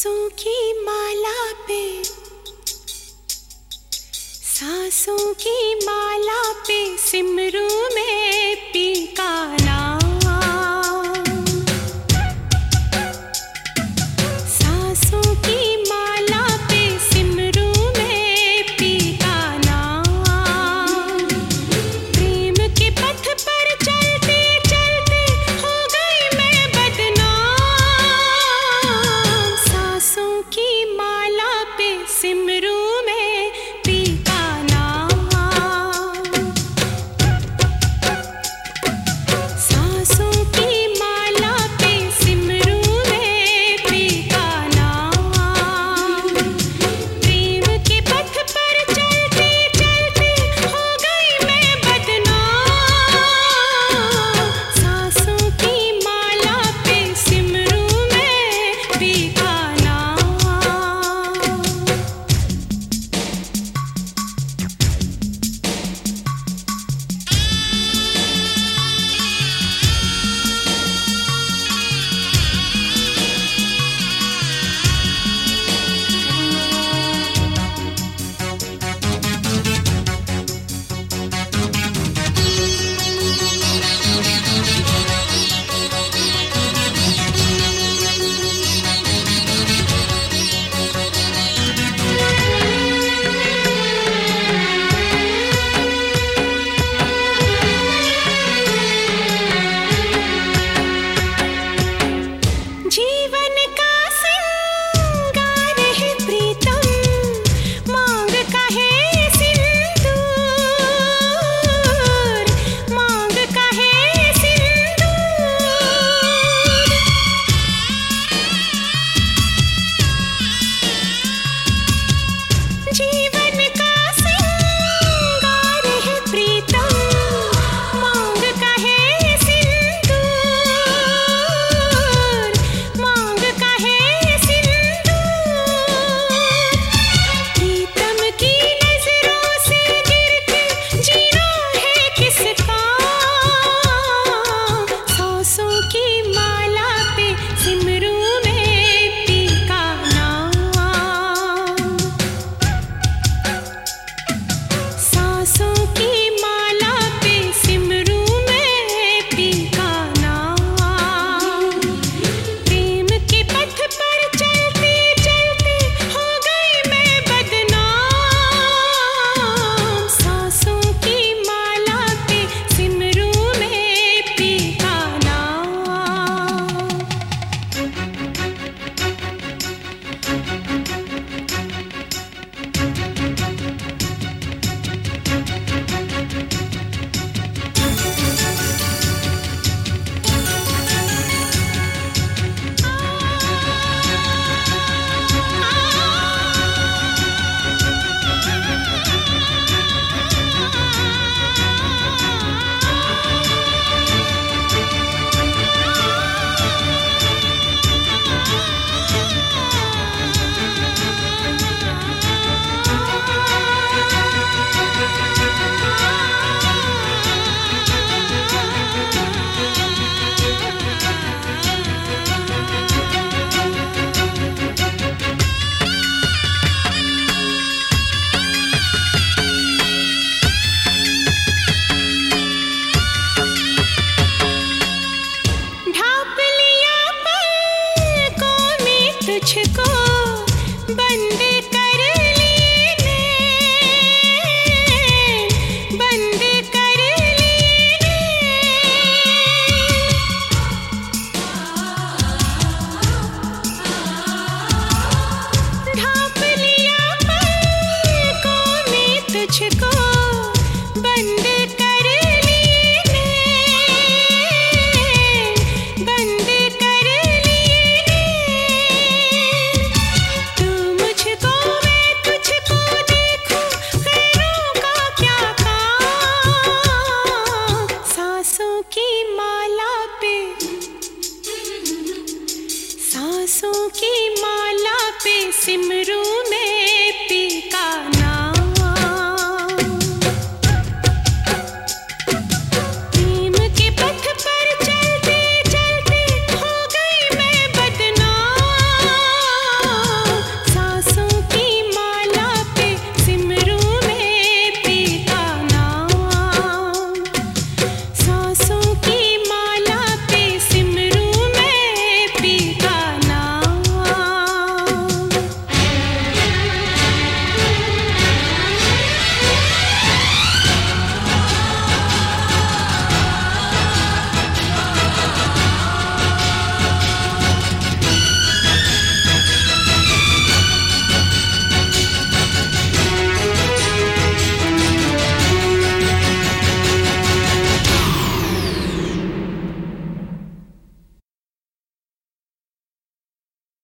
सांसों की माला पे सांसों की माला पे सिमरू में पी सिमरू